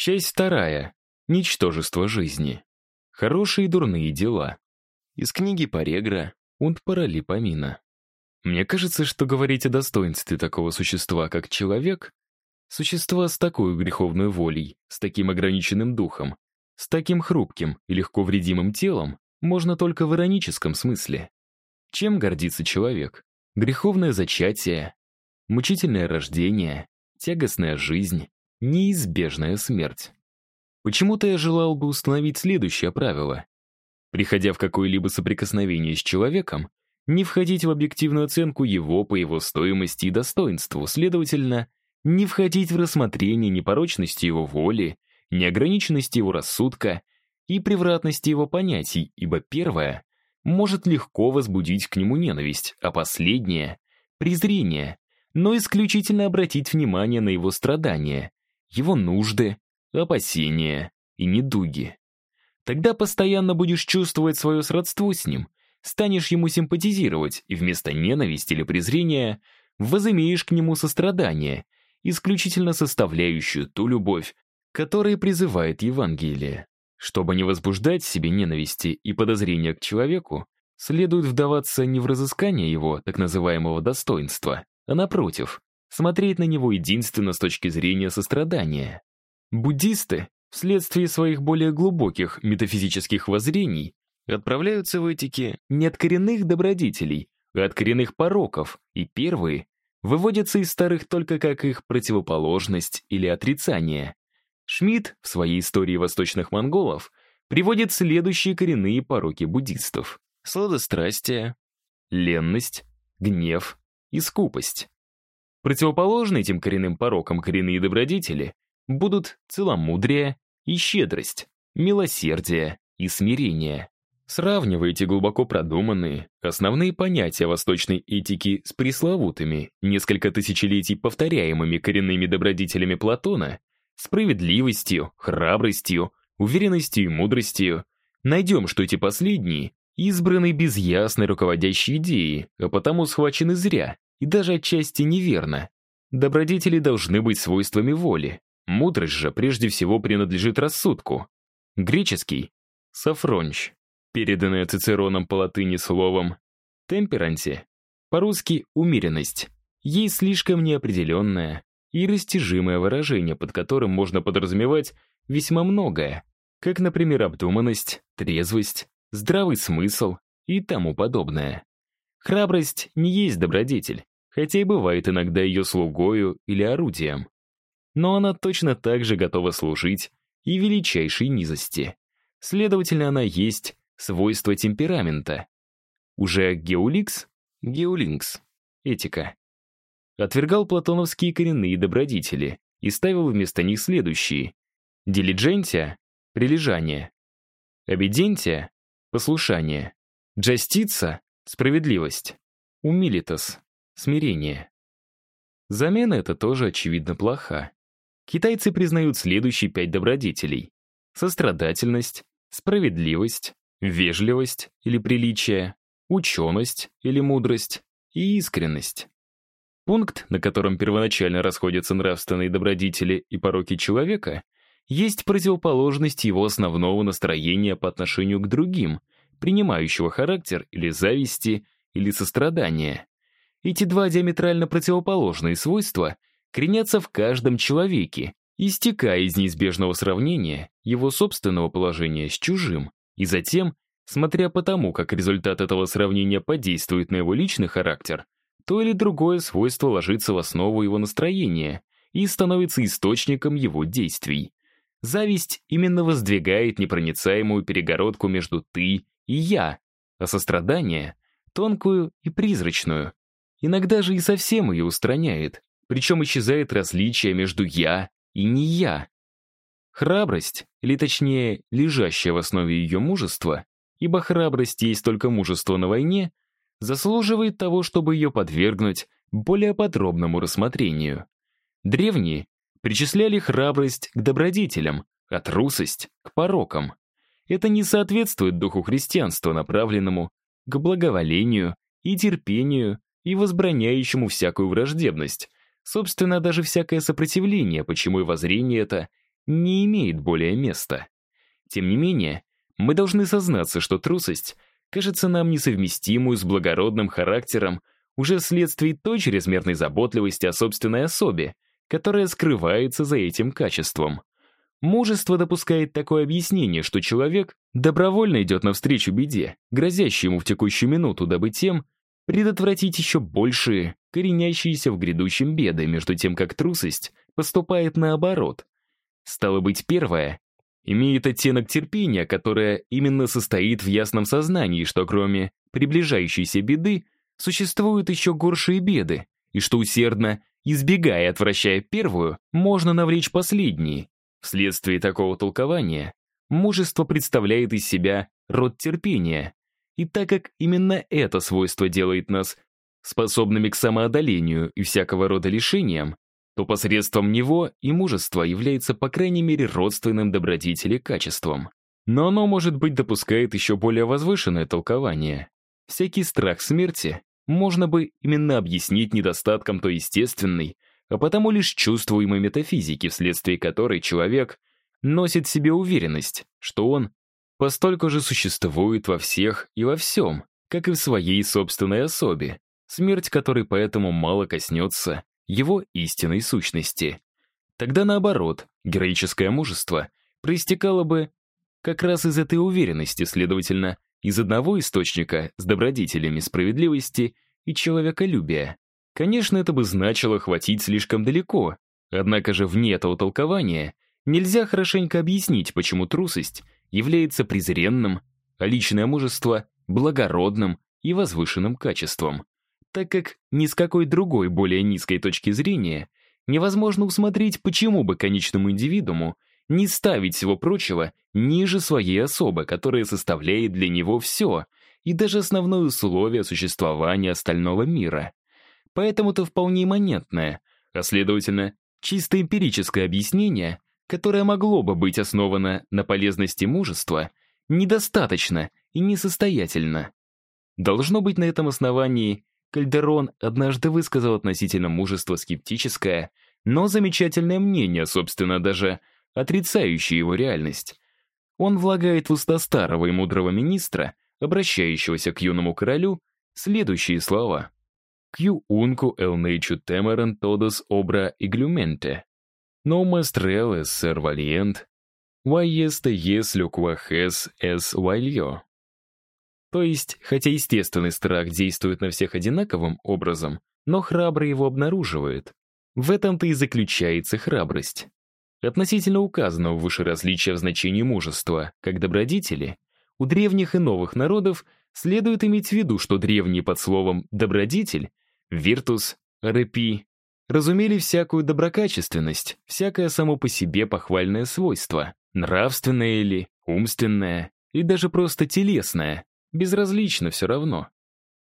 Часть вторая. Ничтожество жизни. Хорошие и дурные дела. Из книги Парегра «Und паралипомина». Мне кажется, что говорить о достоинстве такого существа, как человек, существа с такой греховной волей, с таким ограниченным духом, с таким хрупким и легко вредимым телом, можно только в ироническом смысле. Чем гордится человек? Греховное зачатие, мучительное рождение, тягостная жизнь, неизбежная смерть. Почему-то я желал бы установить следующее правило. Приходя в какое-либо соприкосновение с человеком, не входить в объективную оценку его по его стоимости и достоинству, следовательно, не входить в рассмотрение непорочности его воли, неограниченности его рассудка и превратности его понятий, ибо первое может легко возбудить к нему ненависть, а последнее — презрение, но исключительно обратить внимание на его страдания, его нужды, опасения и недуги. Тогда постоянно будешь чувствовать свое сродство с ним, станешь ему симпатизировать и вместо ненависти или презрения возымеешь к нему сострадание, исключительно составляющую ту любовь, которая призывает Евангелие. Чтобы не возбуждать в себе ненависти и подозрения к человеку, следует вдаваться не в разыскание его так называемого достоинства, а напротив, смотреть на него единственно с точки зрения сострадания. Буддисты, вследствие своих более глубоких метафизических воззрений, отправляются в этике не от коренных добродетелей, а от коренных пороков, и первые выводятся из старых только как их противоположность или отрицание. Шмидт в своей истории восточных монголов приводит следующие коренные пороки буддистов. Сладострастие, ленность, гнев и скупость. Противоположны этим коренным порокам коренные добродетели будут целомудрие и щедрость, милосердие и смирение. Сравнивайте глубоко продуманные, основные понятия восточной этики с пресловутыми, несколько тысячелетий повторяемыми коренными добродетелями Платона, справедливостью, храбростью, уверенностью и мудростью. Найдем, что эти последние избраны без ясной руководящей идеи, а потому схвачены зря и даже отчасти неверно. Добродетели должны быть свойствами воли, Мудрость же прежде всего принадлежит рассудку. Греческий — сафронч, переданное Цицероном по латыни словом «темперанте», по-русски «умеренность». Есть слишком неопределенное и растяжимое выражение, под которым можно подразумевать весьма многое, как, например, обдуманность, трезвость, здравый смысл и тому подобное. Храбрость не есть добродетель, хотя и бывает иногда ее слугою или орудием но она точно так же готова служить и величайшей низости. Следовательно, она есть свойство темперамента. Уже Геуликс, Геулинкс, этика, отвергал платоновские коренные добродетели и ставил вместо них следующие. Дилиджентия — прилежание. Обидентия — послушание. Джастица — справедливость. Умилитас — смирение. Замена эта тоже, очевидно, плоха. Китайцы признают следующие пять добродетелей. Сострадательность, справедливость, вежливость или приличие, ученость или мудрость и искренность. Пункт, на котором первоначально расходятся нравственные добродетели и пороки человека, есть противоположность его основного настроения по отношению к другим, принимающего характер или зависти, или сострадания. Эти два диаметрально противоположные свойства коренятся в каждом человеке, истекая из неизбежного сравнения его собственного положения с чужим, и затем, смотря по тому, как результат этого сравнения подействует на его личный характер, то или другое свойство ложится в основу его настроения и становится источником его действий. Зависть именно воздвигает непроницаемую перегородку между «ты» и «я», а сострадание — тонкую и призрачную. Иногда же и совсем ее устраняет, причем исчезает различие между «я» и «не я». Храбрость, или точнее, лежащая в основе ее мужества, ибо храбрость есть только мужество на войне, заслуживает того, чтобы ее подвергнуть более подробному рассмотрению. Древние причисляли храбрость к добродетелям, а трусость — к порокам. Это не соответствует духу христианства, направленному к благоволению и терпению и возбраняющему всякую враждебность, Собственно, даже всякое сопротивление, почему и воззрение это не имеет более места. Тем не менее, мы должны сознаться, что трусость кажется нам несовместимую с благородным характером уже вследствие той чрезмерной заботливости о собственной особе, которая скрывается за этим качеством. Мужество допускает такое объяснение, что человек добровольно идет навстречу беде, грозящей ему в текущую минуту, дабы тем предотвратить еще большие, коренящиеся в грядущем беды, между тем как трусость поступает наоборот. Стало быть, первое имеет оттенок терпения, которое именно состоит в ясном сознании, что кроме приближающейся беды существуют еще горшие беды, и что усердно, избегая и отвращая первую, можно навлечь последние. Вследствие такого толкования мужество представляет из себя род терпения, и так как именно это свойство делает нас способными к самоодолению и всякого рода лишениям, то посредством него и мужество является по крайней мере родственным добродетели качеством. Но оно, может быть, допускает еще более возвышенное толкование. Всякий страх смерти можно бы именно объяснить недостатком той естественной, а потому лишь чувствуемой метафизики, вследствие которой человек носит в себе уверенность, что он постольку же существует во всех и во всем, как и в своей собственной особе, смерть которой поэтому мало коснется его истинной сущности. Тогда наоборот, героическое мужество проистекало бы как раз из этой уверенности, следовательно, из одного источника с добродетелями справедливости и человеколюбия. Конечно, это бы значило хватить слишком далеко, однако же вне этого толкования нельзя хорошенько объяснить, почему трусость является презренным, а личное мужество — благородным и возвышенным качеством так как ни с какой другой более низкой точки зрения невозможно усмотреть, почему бы конечному индивидууму не ставить всего прочего ниже своей особы, которая составляет для него все и даже основное условие существования остального мира. Поэтому-то вполне имманентное, а следовательно, чисто эмпирическое объяснение, которое могло бы быть основано на полезности мужества, недостаточно и несостоятельно. Должно быть на этом основании Кальдерон однажды высказал относительно мужества скептическое, но замечательное мнение, собственно, даже отрицающее его реальность. Он влагает в уста старого и мудрого министра, обращающегося к юному королю, следующие слова. «Кью унку эл нейчу темерен тодос обра иглюменте. Но мастрел эс сер валиент, ваесте ес люквахес эс вальё». То есть, хотя естественный страх действует на всех одинаковым образом, но храбрый его обнаруживает. В этом-то и заключается храбрость. Относительно указанного выше различия в значении мужества, как добродетели, у древних и новых народов следует иметь в виду, что древние под словом «добродетель» «виртус», «репи» разумели всякую доброкачественность, всякое само по себе похвальное свойство, нравственное или умственное, и даже просто телесное, Безразлично все равно.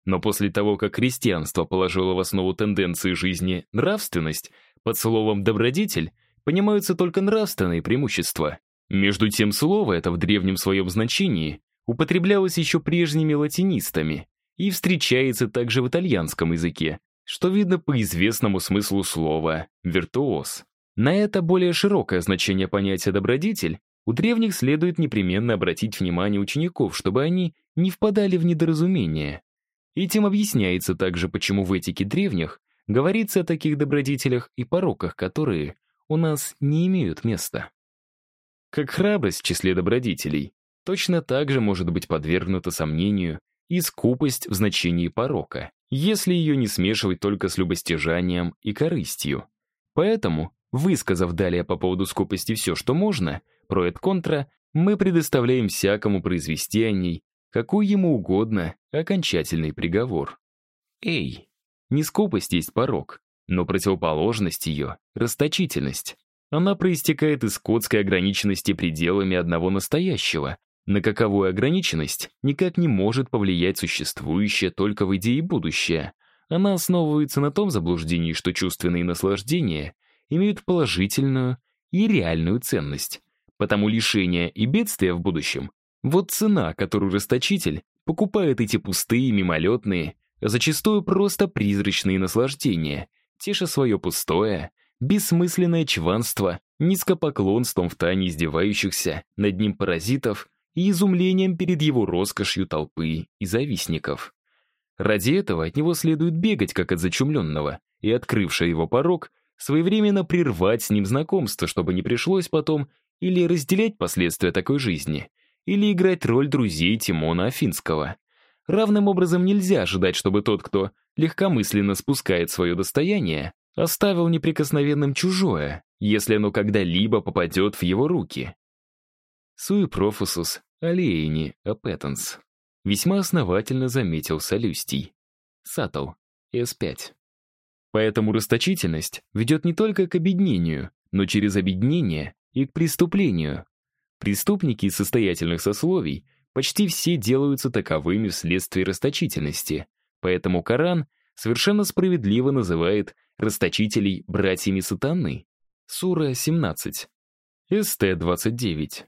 Но после того, как христианство положило в основу тенденции жизни нравственность, под словом «добродетель» понимаются только нравственные преимущества. Между тем, слово это в древнем своем значении употреблялось еще прежними латинистами и встречается также в итальянском языке, что видно по известному смыслу слова «виртуоз». На это более широкое значение понятия «добродетель» у древних следует непременно обратить внимание учеников, чтобы они не впадали в недоразумение. Этим объясняется также, почему в этике древних говорится о таких добродетелях и пороках, которые у нас не имеют места. Как храбрость в числе добродетелей, точно так же может быть подвергнута сомнению и скупость в значении порока, если ее не смешивать только с любостяжанием и корыстью. Поэтому, высказав далее по поводу скупости все, что можно, про et контра, мы предоставляем всякому произвести о ней какой ему угодно окончательный приговор. Эй, не скупость есть порог, но противоположность ее — расточительность. Она проистекает из скотской ограниченности пределами одного настоящего, на каковую ограниченность никак не может повлиять существующее только в идее будущее. Она основывается на том заблуждении, что чувственные наслаждения имеют положительную и реальную ценность, потому лишения и бедствия в будущем вот цена, которую расточитель покупает эти пустые, мимолетные, зачастую просто призрачные наслаждения, теша свое пустое, бессмысленное чванство низкопоклонством в тайне издевающихся над ним паразитов и изумлением перед его роскошью толпы и завистников. Ради этого от него следует бегать, как от зачумленного, и, открывший его порог, своевременно прервать с ним знакомство, чтобы не пришлось потом или разделять последствия такой жизни, или играть роль друзей Тимона Афинского. Равным образом нельзя ожидать, чтобы тот, кто легкомысленно спускает свое достояние, оставил неприкосновенным чужое, если оно когда-либо попадет в его руки. Суи профусус алиени апетенс. Весьма основательно заметил Солюстий. Сатл, С5. Поэтому расточительность ведет не только к обеднению, но через обеднение и к преступлению. Преступники из состоятельных сословий почти все делаются таковыми вследствие расточительности, поэтому Коран совершенно справедливо называет расточителей братьями сатаны. Сура 17. СТ-29.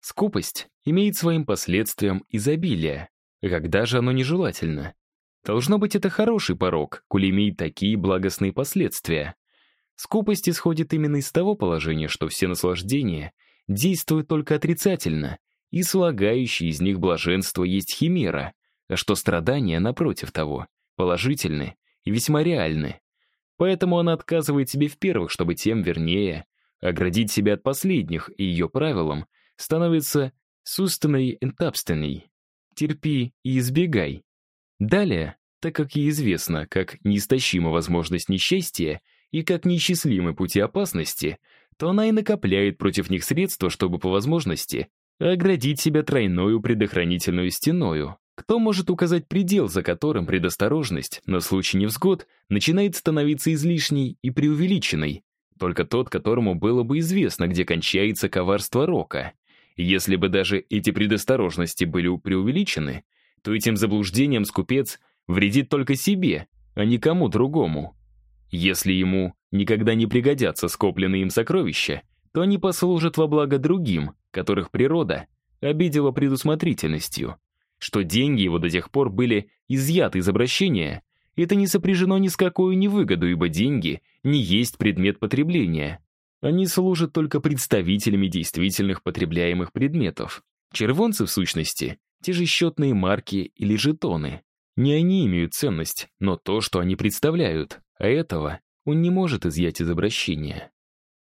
Скупость имеет своим последствием изобилие. Когда же оно нежелательно? Должно быть, это хороший порог, коль имеет такие благостные последствия. Скупость исходит именно из того положения, что все наслаждения действуют только отрицательно, и слагающие из них блаженство есть химера, а что страдания, напротив того, положительны и весьма реальны. Поэтому она отказывает себе в первых, чтобы тем вернее оградить себя от последних, и ее правилом становится «сустанной энтапстеней» — «терпи и избегай». Далее, так как ей известно, как неистощима возможность несчастья и как неисчислимы пути опасности, то она и накопляет против них средства, чтобы по возможности оградить себя тройною предохранительную стеною. Кто может указать предел, за которым предосторожность на случай невзгод начинает становиться излишней и преувеличенной? Только тот, которому было бы известно, где кончается коварство рока. Если бы даже эти предосторожности были преувеличены, то этим заблуждением скупец вредит только себе, а никому другому. Если ему никогда не пригодятся скопленные им сокровища, то они послужат во благо другим, которых природа обидела предусмотрительностью. Что деньги его до тех пор были изъяты из обращения, это не сопряжено ни с какой невыгоду, ибо деньги не есть предмет потребления. Они служат только представителями действительных потребляемых предметов. Червонцы, в сущности, те же счетные марки или жетоны. Не они имеют ценность, но то, что они представляют, а этого он не может изъять из обращения.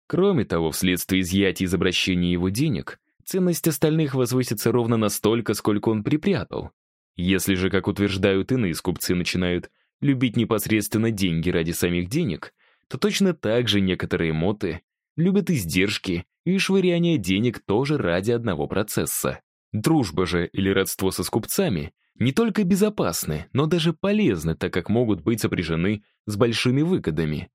Кроме того, вследствие изъятия из обращения его денег, ценность остальных возвысится ровно настолько, сколько он припрятал. Если же, как утверждают иные скупцы, начинают любить непосредственно деньги ради самих денег, то точно так же некоторые моты любят издержки и швыряние денег тоже ради одного процесса. Дружба же или родство со скупцами не только безопасны, но даже полезны, так как могут быть сопряжены с большими выгодами.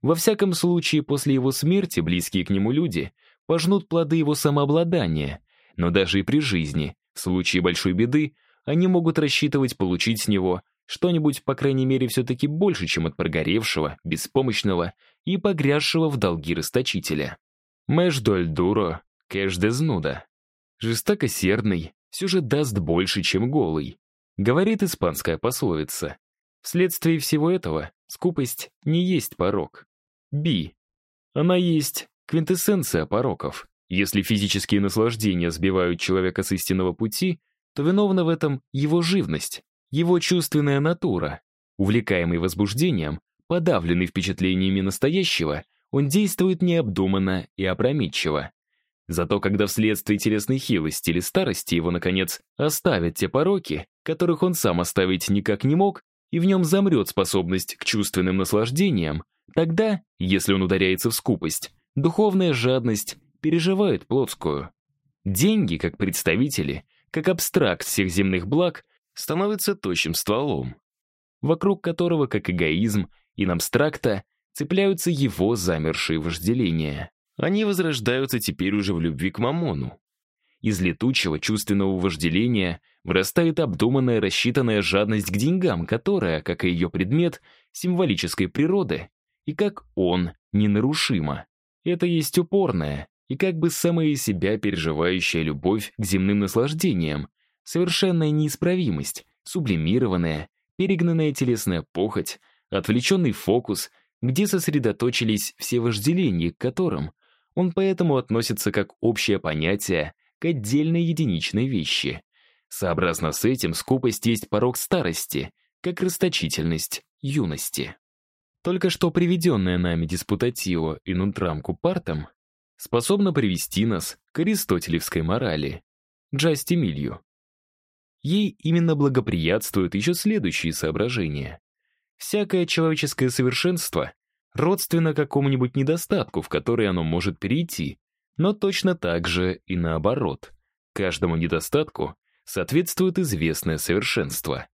Во всяком случае, после его смерти близкие к нему люди пожнут плоды его самообладания, но даже и при жизни, в случае большой беды, они могут рассчитывать получить с него что-нибудь, по крайней мере, все-таки больше, чем от прогоревшего, беспомощного и погрязшего в долги расточителя. Мэш доль дуро, кэш дезнуда. Жестокосердный же даст больше, чем голый, говорит испанская пословица. Вследствие всего этого скупость не есть порок. Би. Она есть квинтэссенция пороков. Если физические наслаждения сбивают человека с истинного пути, то виновна в этом его живность, его чувственная натура. Увлекаемый возбуждением, подавленный впечатлениями настоящего, он действует необдуманно и опрометчиво. Зато когда вследствие телесной хилости или старости его, наконец, оставят те пороки, которых он сам оставить никак не мог, и в нем замрет способность к чувственным наслаждениям, тогда, если он ударяется в скупость, духовная жадность переживает плотскую. Деньги, как представители, как абстракт всех земных благ, становятся тощим стволом, вокруг которого, как эгоизм и абстракта, цепляются его замершие вожделения. Они возрождаются теперь уже в любви к Мамону. Из летучего чувственного вожделения вырастает обдуманная, рассчитанная жадность к деньгам, которая, как и ее предмет, символической природы, и как он, ненарушима. Это есть упорная и как бы самая себя переживающая любовь к земным наслаждениям, совершенная неисправимость, сублимированная, перегнанная телесная похоть, отвлеченный фокус, где сосредоточились все вожделения, к которым Он поэтому относится как общее понятие к отдельной единичной вещи. Сообразно с этим скупость есть порог старости, как расточительность юности. Только что приведенная нами диспутатива и нунтрам купартам способна привести нас к аристотелевской морали, Джасти Милью. Ей именно благоприятствуют еще следующие соображения. Всякое человеческое совершенство родственно какому-нибудь недостатку, в который оно может перейти, но точно так же и наоборот. Каждому недостатку соответствует известное совершенство.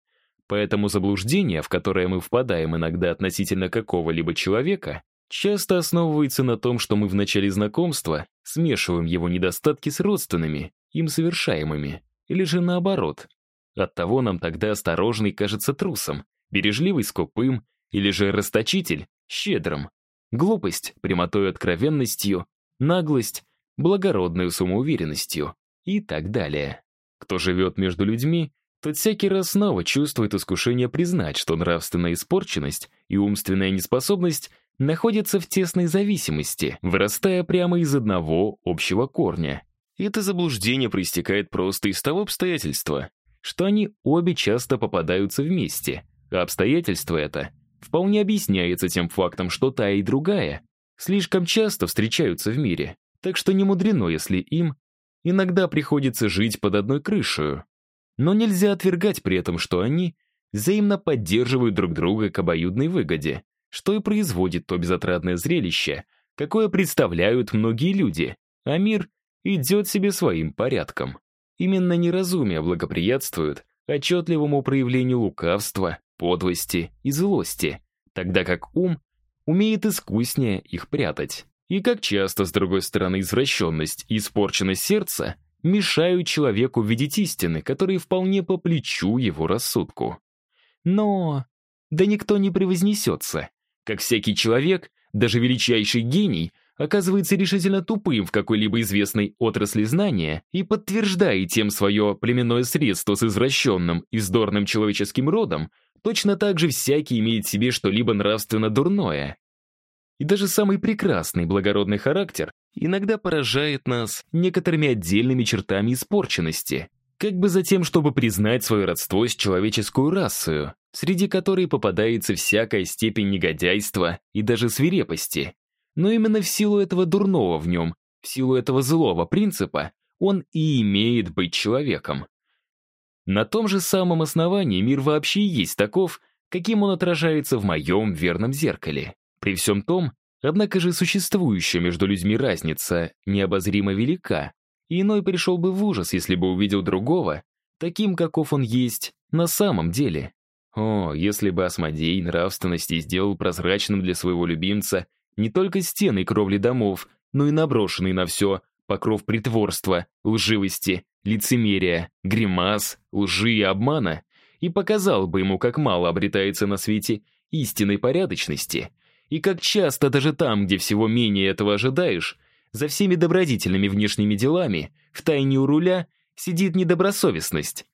Поэтому заблуждение, в которое мы впадаем иногда относительно какого-либо человека, часто основывается на том, что мы в начале знакомства смешиваем его недостатки с родственными, им совершаемыми, или же наоборот. Оттого нам тогда осторожный кажется трусом, бережливый скупым, или же расточитель щедрым, глупость прямотой откровенностью, наглость благородной самоуверенностью и так далее. Кто живет между людьми, тот всякий раз снова чувствует искушение признать, что нравственная испорченность и умственная неспособность находятся в тесной зависимости, вырастая прямо из одного общего корня. Это заблуждение проистекает просто из того обстоятельства, что они обе часто попадаются вместе, а обстоятельство это вполне объясняется тем фактом, что та и другая слишком часто встречаются в мире, так что не мудрено, если им иногда приходится жить под одной крышей. Но нельзя отвергать при этом, что они взаимно поддерживают друг друга к обоюдной выгоде, что и производит то безотрадное зрелище, какое представляют многие люди, а мир идет себе своим порядком. Именно неразумие благоприятствует отчетливому проявлению лукавства, подлости и злости, тогда как ум умеет искуснее их прятать. И как часто, с другой стороны, извращенность и испорченность сердца мешают человеку видеть истины, которые вполне по плечу его рассудку. Но... Да никто не превознесется. Как всякий человек, даже величайший гений, оказывается решительно тупым в какой-либо известной отрасли знания и подтверждает тем свое племенное средство с извращенным и вздорным человеческим родом, точно так же всякий имеет в себе что-либо нравственно дурное. И даже самый прекрасный благородный характер иногда поражает нас некоторыми отдельными чертами испорченности, как бы за тем, чтобы признать свое родство с человеческую расою, среди которой попадается всякая степень негодяйства и даже свирепости. Но именно в силу этого дурного в нем, в силу этого злого принципа, он и имеет быть человеком. На том же самом основании мир вообще есть таков, каким он отражается в моем верном зеркале. При всем том, однако же существующая между людьми разница необозримо велика, и иной пришел бы в ужас, если бы увидел другого, таким, каков он есть на самом деле. О, если бы Асмодей нравственности сделал прозрачным для своего любимца не только стены и кровли домов, но и наброшенный на все покров притворства, лживости, лицемерия, гримас, лжи и обмана, и показал бы ему, как мало обретается на свете истинной порядочности, и как часто даже там, где всего менее этого ожидаешь, за всеми добродетельными внешними делами, в тайне у руля, сидит недобросовестность.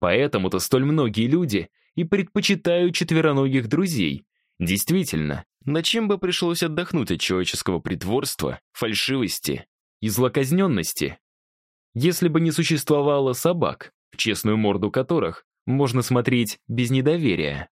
Поэтому-то столь многие люди и предпочитают четвероногих друзей. Действительно, на чем бы пришлось отдохнуть от человеческого притворства, фальшивости и злоказненности? Если бы не существовало собак, в честную морду которых можно смотреть без недоверия.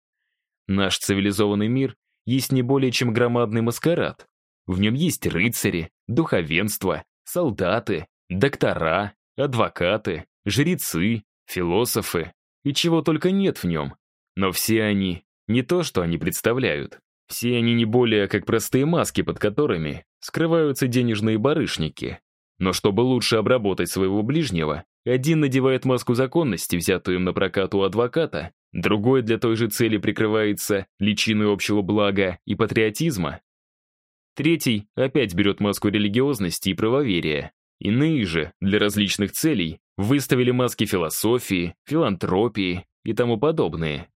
Наш цивилизованный мир есть не более чем громадный маскарад. В нем есть рыцари, духовенство, солдаты, доктора, адвокаты, жрецы, философы и чего только нет в нем. Но все они не то, что они представляют. Все они не более как простые маски, под которыми скрываются денежные барышники. Но чтобы лучше обработать своего ближнего, один надевает маску законности, взятую им на прокат у адвоката, другой для той же цели прикрывается личиной общего блага и патриотизма. Третий опять берет маску религиозности и правоверия. Иные же, для различных целей, выставили маски философии, филантропии и тому подобные.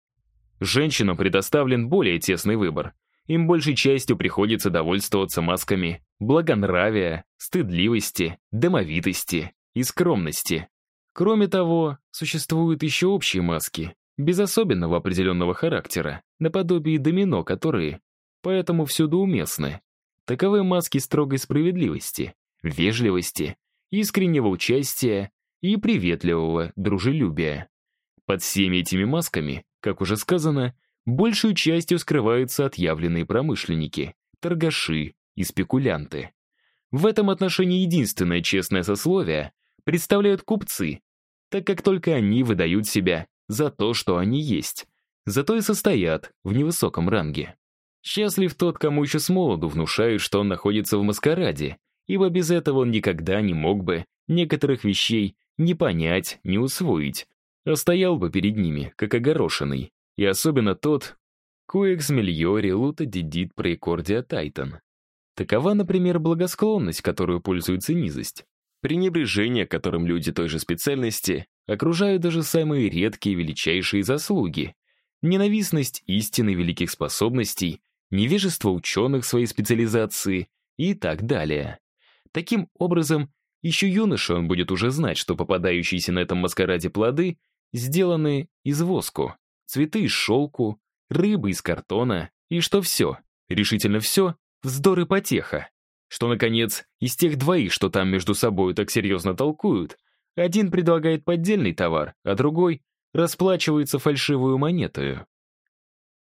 Женщинам предоставлен более тесный выбор. Им большей частью приходится довольствоваться масками благонравия, стыдливости, домовитости и скромности. Кроме того, существуют еще общие маски, без особенного определенного характера, наподобие домино, которые поэтому всюду уместны. Таковы маски строгой справедливости, вежливости, искреннего участия и приветливого дружелюбия. Под всеми этими масками, как уже сказано, большую частью скрываются отъявленные промышленники, торгаши и спекулянты. В этом отношении единственное честное сословие представляют купцы, так как только они выдают себя за то, что они есть, зато и состоят в невысоком ранге. Счастлив тот, кому еще с молоду внушают, что он находится в маскараде, ибо без этого он никогда не мог бы некоторых вещей не понять, не усвоить, а стоял бы перед ними, как огорошенный, и особенно тот, «Куэкс мильори лута дидит проекордия тайтан». Такова, например, благосклонность, которую пользуется низость. Пренебрежение, которым люди той же специальности окружают даже самые редкие величайшие заслуги. Ненавистность истины великих способностей, невежество ученых своей специализации и так далее. Таким образом, еще юноша он будет уже знать, что попадающиеся на этом маскараде плоды сделаны из воску, цветы из шелку, рыбы из картона, и что все, решительно все, вздор и потеха. Что, наконец, из тех двоих, что там между собой так серьезно толкуют, один предлагает поддельный товар, а другой расплачивается фальшивую монетою.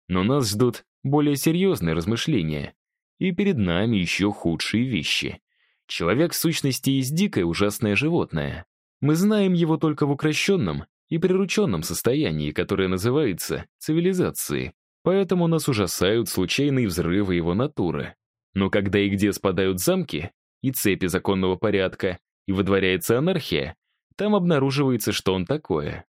Но нас ждут более серьезные размышления, и перед нами еще худшие вещи. Человек в сущности есть дикое ужасное животное. Мы знаем его только в укращенном и прирученном состоянии, которое называется цивилизацией, поэтому нас ужасают случайные взрывы его натуры. Но когда и где спадают замки и цепи законного порядка, и выдворяется анархия, там обнаруживается, что он такое.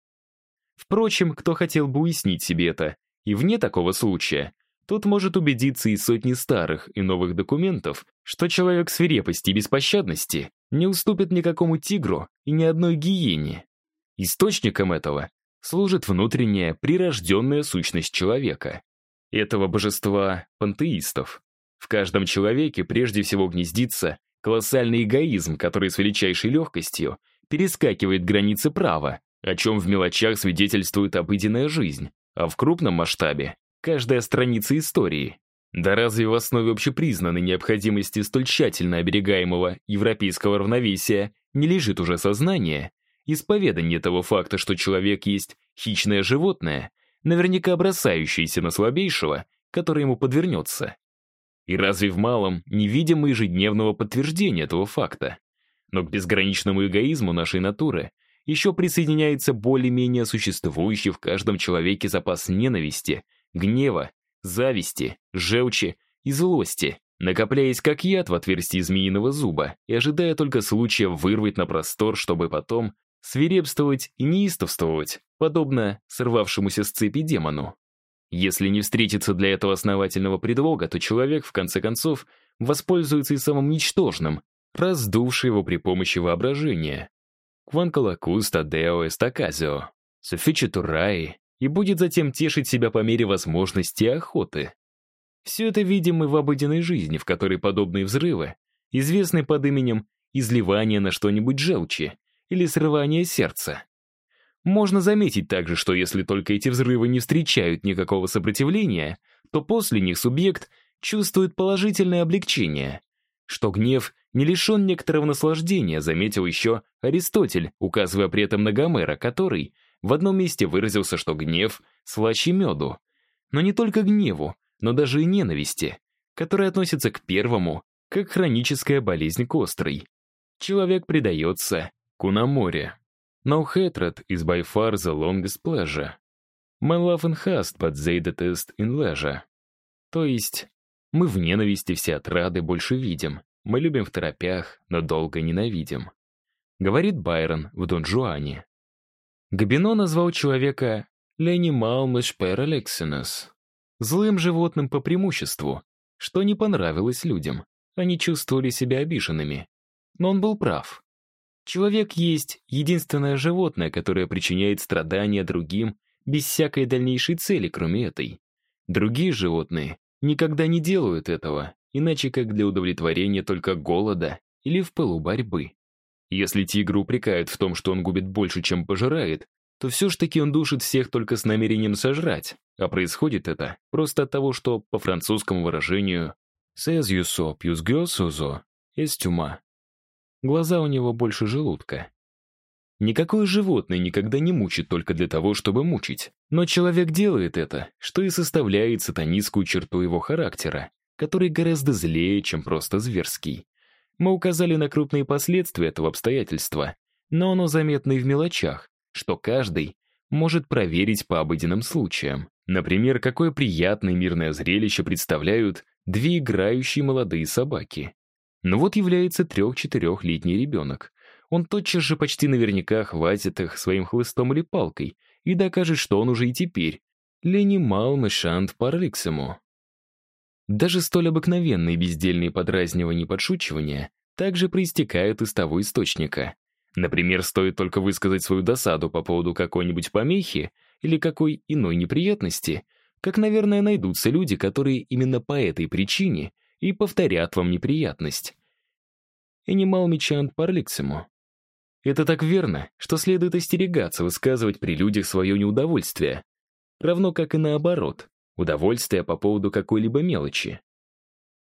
Впрочем, кто хотел бы уяснить себе это, и вне такого случая, тот может убедиться из сотни старых и новых документов, что человек свирепости и беспощадности не уступит никакому тигру и ни одной гиене. Источником этого служит внутренняя прирожденная сущность человека, этого божества пантеистов. В каждом человеке прежде всего гнездится колоссальный эгоизм, который с величайшей легкостью перескакивает границы права, о чем в мелочах свидетельствует обыденная жизнь, а в крупном масштабе — каждая страница истории. Да разве в основе общепризнанной необходимости столь тщательно оберегаемого европейского равновесия не лежит уже сознание, исповедание того факта, что человек есть хищное животное, наверняка бросающееся на слабейшего, который ему подвернется? И разве в малом не видим ежедневного подтверждения этого факта? Но к безграничному эгоизму нашей натуры еще присоединяется более-менее существующий в каждом человеке запас ненависти, гнева, зависти, желчи и злости, накопляясь как яд в отверстии змеиного зуба и ожидая только случая вырвать на простор, чтобы потом свирепствовать и неистовствовать, подобно сорвавшемуся с цепи демону. Если не встретится для этого основательного предлога, то человек, в конце концов, воспользуется и самым ничтожным, раздувший его при помощи воображения. Кванкалакуста део эстаказио, суфичитураи, и будет затем тешить себя по мере возможности охоты. Все это видим мы в обыденной жизни, в которой подобные взрывы известны под именем изливания на что-нибудь желчи или срывания сердца. Можно заметить также, что если только эти взрывы не встречают никакого сопротивления, то после них субъект чувствует положительное облегчение, что гнев не лишен некоторого наслаждения, заметил еще Аристотель, указывая при этом на Гомера, который в одном месте выразился, что гнев слаще меду. Но не только гневу, но даже и ненависти, которая относится к первому, как хроническая болезнь к острой. Человек предается кунаморе. No hatred is by far the longest pleasure. My love and haste, but they detest in leisure. То есть, мы в ненависти все отрады больше видим. Мы любим в торопях, но долго ненавидим. Говорит Байрон в Дон Жуане. Габино назвал человека «l'animal much per злым животным по преимуществу, что не понравилось людям. Они чувствовали себя обиженными. Но он был прав. Человек есть единственное животное, которое причиняет страдания другим без всякой дальнейшей цели, кроме этой. Другие животные никогда не делают этого, иначе как для удовлетворения только голода или в пылу борьбы. Если тигра упрекают в том, что он губит больше, чем пожирает, то все ж таки он душит всех только с намерением сожрать, а происходит это просто от того, что, по французскому выражению, «Says you so, pius grosso, est глаза у него больше желудка. Никакое животное никогда не мучит только для того, чтобы мучить. Но человек делает это, что и составляет сатанистскую черту его характера, который гораздо злее, чем просто зверский. Мы указали на крупные последствия этого обстоятельства, но оно заметно и в мелочах, что каждый может проверить по обыденным случаям. Например, какое приятное мирное зрелище представляют две играющие молодые собаки. Но вот является трех-четырехлетний ребенок, он тотчас же почти наверняка хватит их своим хлыстом или палкой и докажет, что он уже и теперь Лени Малм и Шант Парликсему. Даже столь обыкновенные бездельные подразнивания и подшучивания также проистекают из того источника. Например, стоит только высказать свою досаду по поводу какой-нибудь помехи или какой иной неприятности, как, наверное, найдутся люди, которые именно по этой причине и повторят вам неприятность. Энимал Мичант Парликсему это так верно, что следует остерегаться высказывать при людях свое неудовольствие. Равно как и наоборот, удовольствие по поводу какой-либо мелочи.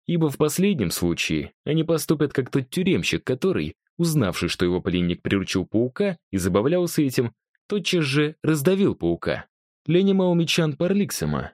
Ибо в последнем случае они поступят как тот тюремщик, который, узнавший, что его пленник приручил паука и забавлялся этим, тотчас же раздавил паука. Ленема Умичан Парликсама.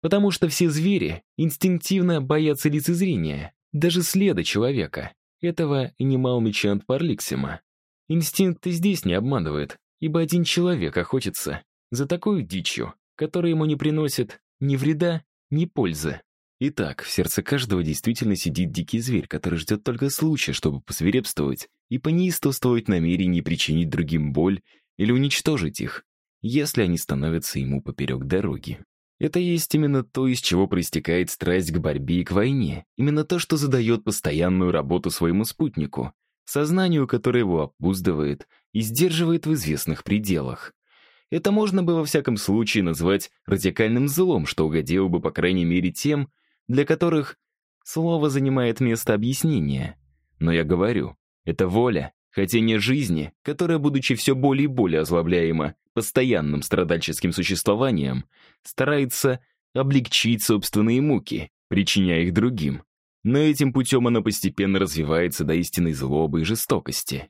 Потому что все звери инстинктивно боятся лицезрения, даже следа человека. Этого и не Маумичант Парликсима. Инстинкт и здесь не обманывает, ибо один человек охотится за такой дичью, которая ему не приносит ни вреда, ни пользы. Итак, в сердце каждого действительно сидит дикий зверь, который ждет только случая, чтобы посвирепствовать и по неистовствовать намерение причинить другим боль или уничтожить их, если они становятся ему поперек дороги. Это есть именно то, из чего проистекает страсть к борьбе и к войне, именно то, что задает постоянную работу своему спутнику, сознанию, которое его обуздывает и сдерживает в известных пределах. Это можно бы во всяком случае назвать радикальным злом, что угодило бы, по крайней мере, тем, для которых слово занимает место объяснения. Но я говорю, это воля, хотение жизни, которая, будучи все более и более озлобляема постоянным страдальческим существованием, старается облегчить собственные муки, причиняя их другим. Но этим путем она постепенно развивается до истинной злобы и жестокости.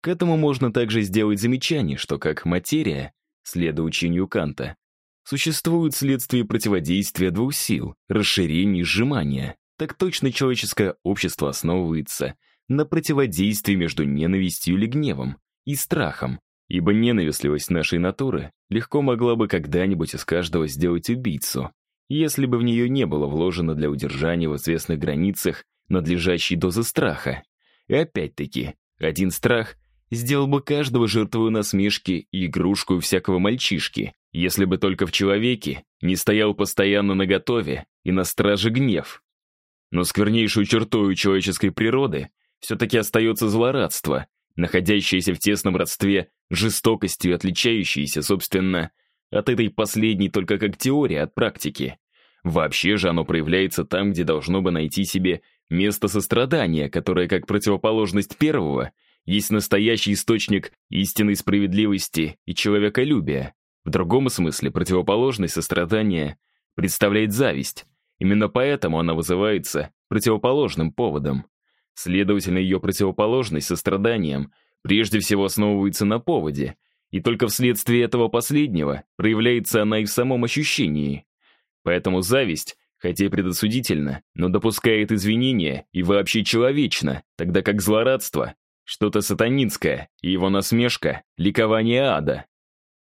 К этому можно также сделать замечание, что как материя, следуя учению Канта, существуют следствия противодействия двух сил — расширения и сжимания. Так точно человеческое общество основывается на противодействии между ненавистью или гневом и страхом, ибо ненавистливость нашей натуры легко могла бы когда-нибудь из каждого сделать убийцу, если бы в нее не было вложено для удержания в известных границах надлежащей дозы страха. И опять-таки, один страх сделал бы каждого жертвою насмешки и игрушку всякого мальчишки, если бы только в человеке не стоял постоянно наготове и на страже гнев. Но сквернейшую чертой человеческой природы все-таки остается злорадство, находящееся в тесном родстве жестокостью, отличающееся, собственно, от этой последней только как теория от практики. Вообще же оно проявляется там, где должно бы найти себе место сострадания, которое, как противоположность первого, есть настоящий источник истинной справедливости и человеколюбия. В другом смысле противоположность сострадания представляет зависть. Именно поэтому она вызывается противоположным поводом. Следовательно, ее противоположность состраданием прежде всего основывается на поводе, и только вследствие этого последнего проявляется она и в самом ощущении. Поэтому зависть, хотя и предосудительно, но допускает извинения и вообще человечно, тогда как злорадство — что-то сатанинское, и его насмешка — ликование ада.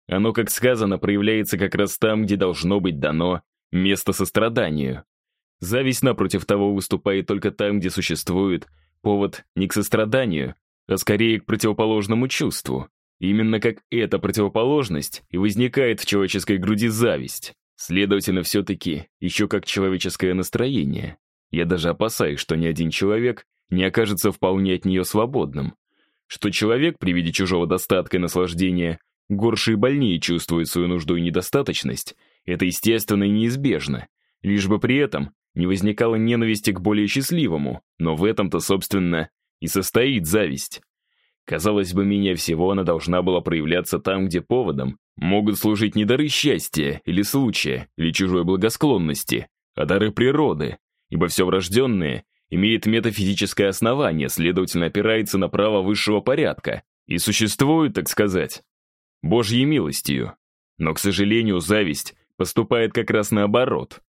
Оно, как сказано, проявляется как раз там, где должно быть дано место состраданию. Зависть, напротив того, выступает только там, где существует повод не к состраданию, а скорее к противоположному чувству. Именно как эта противоположность и возникает в человеческой груди зависть. Следовательно, все-таки еще как человеческое настроение. Я даже опасаюсь, что ни один человек не окажется вполне от нее свободным. Что человек при виде чужого достатка и наслаждения горше и больнее чувствует свою нужду и недостаточность, это естественно и неизбежно, лишь бы при этом не возникало ненависти к более счастливому, но в этом-то, собственно, и состоит зависть. Казалось бы, менее всего она должна была проявляться там, где поводом могут служить не дары счастья или случая, или чужой благосклонности, а дары природы, ибо все врожденное имеет метафизическое основание, следовательно, опирается на право высшего порядка и существует, так сказать, Божьей милостью. Но, к сожалению, зависть поступает как раз наоборот.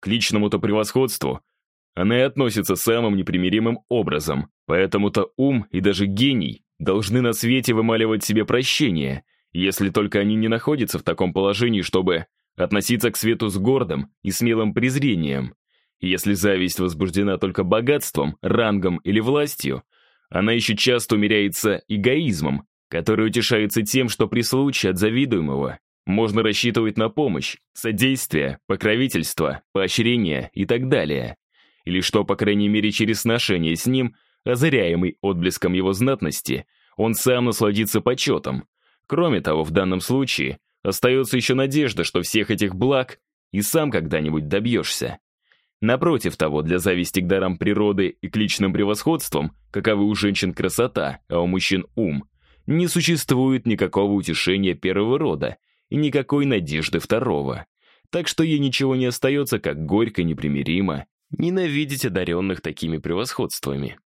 К личному-то превосходству она и относится самым непримиримым образом, поэтому-то ум и даже гений должны на свете вымаливать себе прощение, если только они не находятся в таком положении, чтобы относиться к свету с гордым и смелым презрением. Если зависть возбуждена только богатством, рангом или властью, она еще часто умеряется эгоизмом, который утешается тем, что при случае от завидуемого можно рассчитывать на помощь, содействие, покровительство, поощрение и так далее. Или что, по крайней мере, через сношение с ним, озаряемый отблеском его знатности, он сам насладится почетом. Кроме того, в данном случае остается еще надежда, что всех этих благ и сам когда-нибудь добьешься. Напротив того, для зависти к дарам природы и к личным превосходствам, каковы у женщин красота, а у мужчин ум, не существует никакого утешения первого рода и никакой надежды второго. Так что ей ничего не остается, как горько непримиримо ненавидеть одаренных такими превосходствами.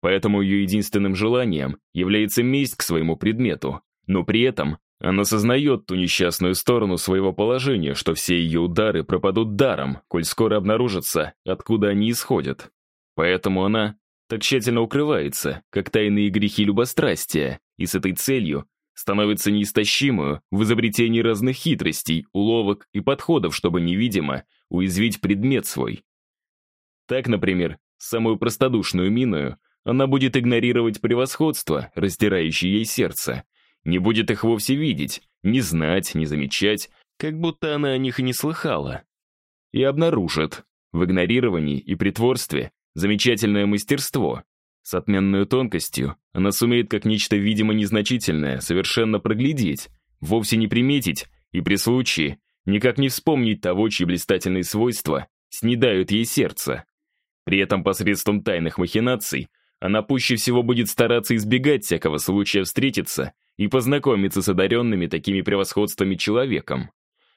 Поэтому ее единственным желанием является месть к своему предмету, но при этом она сознает ту несчастную сторону своего положения, что все ее удары пропадут даром, коль скоро обнаружатся, откуда они исходят. Поэтому она так тщательно укрывается, как тайные грехи любострастия, и с этой целью становится неистощимую в изобретении разных хитростей, уловок и подходов, чтобы невидимо уязвить предмет свой. Так, например, самую простодушную миною она будет игнорировать превосходство, раздирающее ей сердце, не будет их вовсе видеть, не знать, не замечать, как будто она о них и не слыхала. И обнаружит в игнорировании и притворстве замечательное мастерство. С отменной тонкостью она сумеет как нечто видимо незначительное совершенно проглядеть, вовсе не приметить и при случае никак не вспомнить того, чьи блистательные свойства снедают ей сердце. При этом посредством тайных махинаций она пуще всего будет стараться избегать всякого случая встретиться и познакомиться с одаренными такими превосходствами человеком.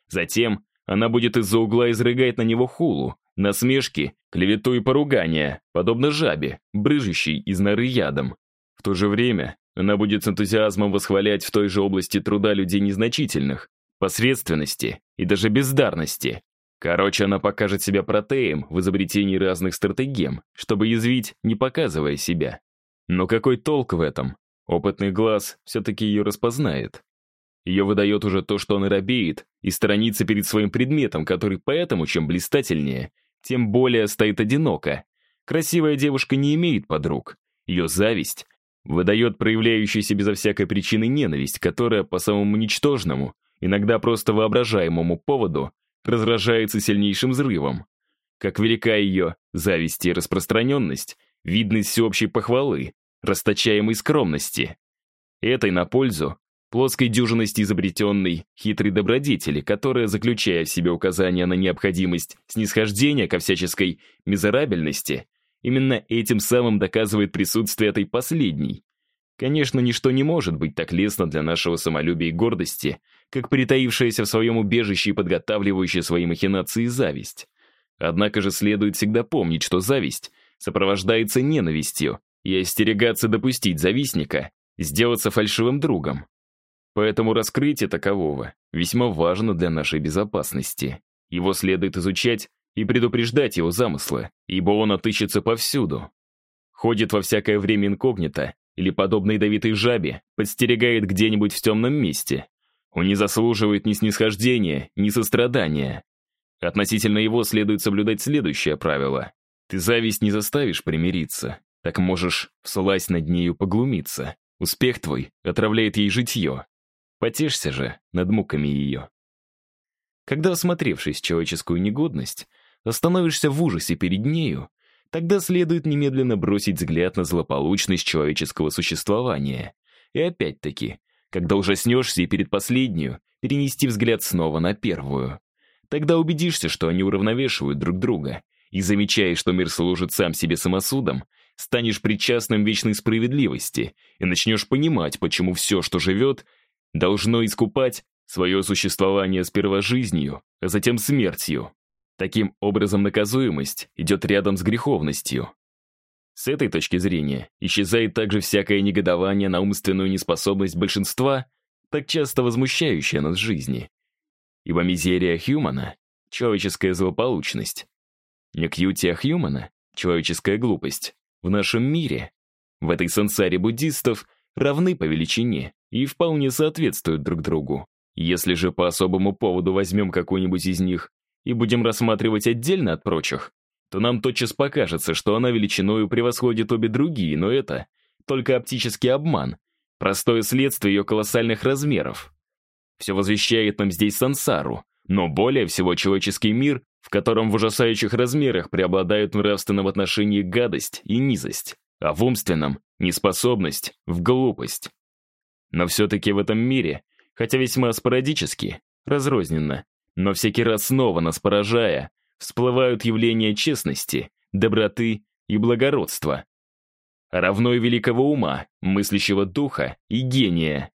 Затем она будет из-за угла изрыгать на него хулу, насмешки, клевету и поругания, подобно жабе, брыжущей из норы ядом. В то же время она будет с энтузиазмом восхвалять в той же области труда людей незначительных, посредственности и даже бездарности. Короче, она покажет себя протеем в изобретении разных стратегем, чтобы язвить, не показывая себя. Но какой толк в этом? Опытный глаз все-таки ее распознает. Ее выдает уже то, что он робеет и сторонится перед своим предметом, который поэтому, чем блистательнее, тем более стоит одиноко. Красивая девушка не имеет подруг. Ее зависть выдает проявляющуюся безо всякой причины ненависть, которая по самому ничтожному, иногда просто воображаемому поводу, разражается сильнейшим взрывом. Как велика ее зависть и распространенность, видно из всеобщей похвалы, расточаемой скромности. Этой на пользу плоской дюжинности изобретенной хитрой добродетели, которая, заключая в себе указания на необходимость снисхождения ко всяческой мизерабельности, именно этим самым доказывает присутствие этой последней. Конечно, ничто не может быть так лестно для нашего самолюбия и гордости, как притаившаяся в своем убежище и подготавливающая свои махинации зависть. Однако же следует всегда помнить, что зависть сопровождается ненавистью, и остерегаться допустить завистника, сделаться фальшивым другом. Поэтому раскрытие такового весьма важно для нашей безопасности. Его следует изучать и предупреждать его замыслы, ибо он отыщется повсюду. Ходит во всякое время инкогнито, или, подобно ядовитой жабе, подстерегает где-нибудь в темном месте. Он не заслуживает ни снисхождения, ни сострадания. Относительно его следует соблюдать следующее правило. Ты зависть не заставишь примириться, так можешь, вслазь над нею, поглумиться. Успех твой отравляет ей житье. Потешься же над муками ее. Когда, осмотревшись человеческую негодность, остановишься в ужасе перед нею, тогда следует немедленно бросить взгляд на злополучность человеческого существования. И опять-таки, когда ужаснешься и перед последнюю, перенести взгляд снова на первую. Тогда убедишься, что они уравновешивают друг друга, и замечая, что мир служит сам себе самосудом, станешь причастным вечной справедливости и начнешь понимать, почему все, что живет, должно искупать свое существование сперва жизнью, а затем смертью. Таким образом, наказуемость идет рядом с греховностью. С этой точки зрения исчезает также всякое негодование на умственную неспособность большинства, так часто возмущающая нас в жизни. Ибо мизерия Хьюмана — человеческая злополучность. Некьютия Хьюмана — человеческая глупость. В нашем мире, в этой сансаре буддистов, равны по величине и вполне соответствуют друг другу. Если же по особому поводу возьмем какую-нибудь из них и будем рассматривать отдельно от прочих, то нам тотчас покажется, что она величиною превосходит обе другие, но это только оптический обман, простое следствие ее колоссальных размеров. Все возвещает нам здесь сансару, но более всего человеческий мир, в котором в ужасающих размерах преобладают в нравственном отношении гадость и низость, а в умственном — неспособность, в глупость. Но все-таки в этом мире, хотя весьма спорадически, разрозненно, но всякий раз снова нас поражая, всплывают явления честности, доброты и благородства. Равно и великого ума, мыслящего духа и гения.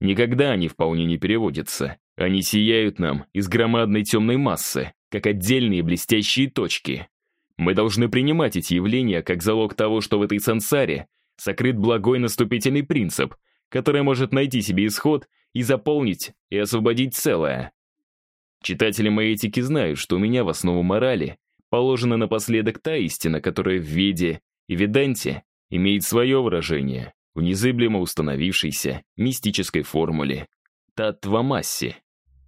Никогда они вполне не переводятся. Они сияют нам из громадной темной массы, как отдельные блестящие точки. Мы должны принимать эти явления как залог того, что в этой сансаре сокрыт благой наступительный принцип, который может найти себе исход и заполнить и освободить целое. Читатели моей этики знают, что у меня в основу морали положена напоследок та истина, которая в Веде и Веданте имеет свое выражение в незыблемо установившейся мистической формуле Таттвамасси.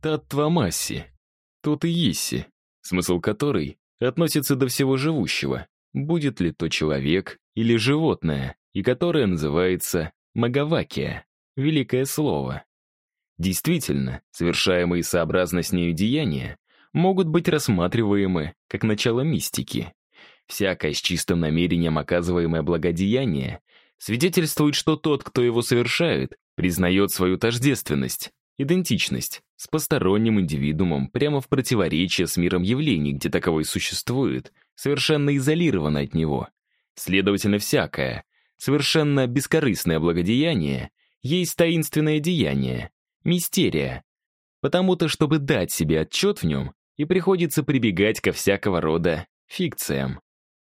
Таттвамасси. Тут и есть, смысл которой относится до всего живущего, будет ли то человек или животное, и которое называется Магавакия, великое слово. Действительно, совершаемые сообразно с нею деяния могут быть рассматриваемы как начало мистики. Всякое с чистым намерением оказываемое благодеяние свидетельствует, что тот, кто его совершает, признает свою тождественность, идентичность с посторонним индивидуумом прямо в противоречие с миром явлений, где таковой существует, совершенно изолировано от него. Следовательно, всякое, совершенно бескорыстное благодеяние есть таинственное деяние, мистерия. Потому-то, чтобы дать себе отчет в нем, и приходится прибегать ко всякого рода фикциям.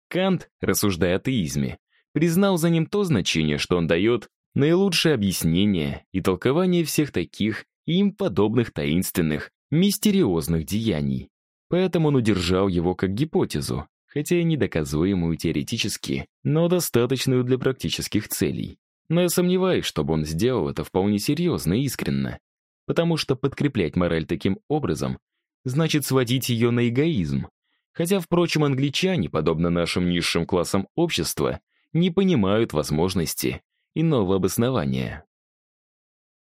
Кант, рассуждая о теизме, признал за ним то значение, что он дает наилучшее объяснение и толкование всех таких и им подобных таинственных, мистериозных деяний. Поэтому он удержал его как гипотезу, хотя и недоказуемую теоретически, но достаточную для практических целей. Но я сомневаюсь, чтобы он сделал это вполне серьезно и искренно потому что подкреплять мораль таким образом значит сводить ее на эгоизм. Хотя, впрочем, англичане, подобно нашим низшим классам общества, не понимают возможности иного обоснования.